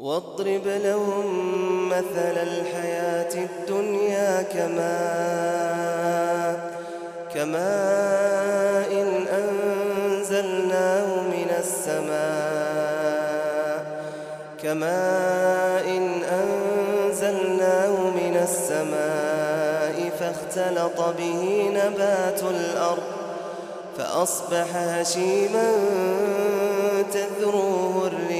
واضرب لهم مثل الحياة الدنيا كماء كماء إن أنزلناه من السماء كماء إن أنزلناه من السماء فاختلط به نبات الأرض فأصبح هشيما تذروه الرياح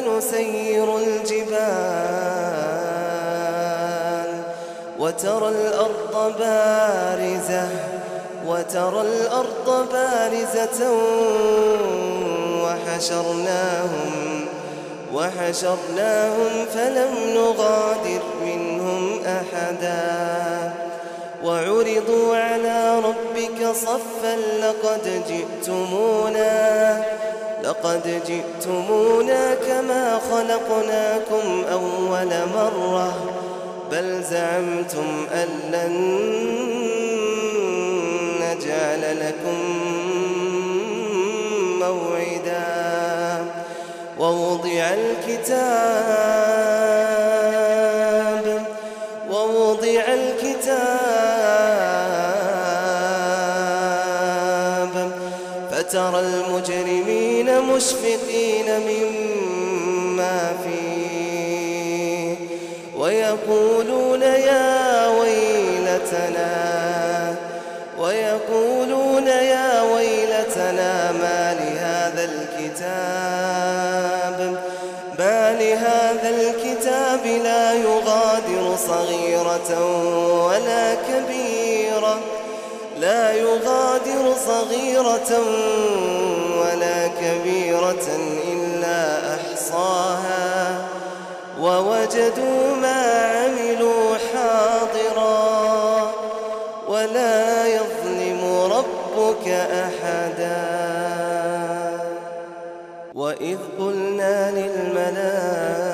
نسير الجبال وترى الأرض بارزة وترى الأرض بارزة وحشرناهم وحشرناهم فلم نغادر منهم أحدا. وعرضوا على ربك صفا لقد جئتمونا لقد جئتمونا كما خلقناكم أول مرة بل زعمتم أن لن نجعل لكم موعدا. ووضع الكتاب ووضع الكتاب فترى المجرمين مشفقين مما فيه ويقولون يا ويلتنا ويقولون يا ويلتنا ما لهذا الكتاب؟ ما لهذا الكتاب لا يغادر صغيرة ولا كبيرة لا يغادر صغيرة كبيرة إلا أحصاها ووجدوا ما عملوا حاضرا ولا يظلم ربك أحدا. وإذ قلنا للملائكة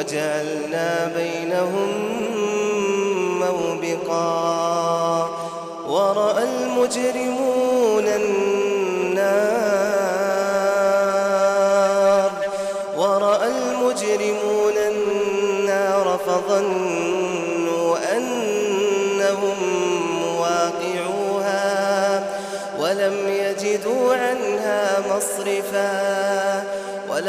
وجعلنا بينهم موبقا. ورأى المجرمون النار. ورأى المجرمون النار فظنوا أنهم مواقعوها ولم يجدوا عنها مصرفا.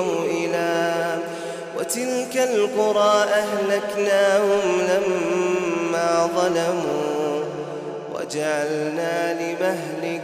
موئلا وتلك القرى أهلكناهم لما ظلموا وجعلنا لمهلكهم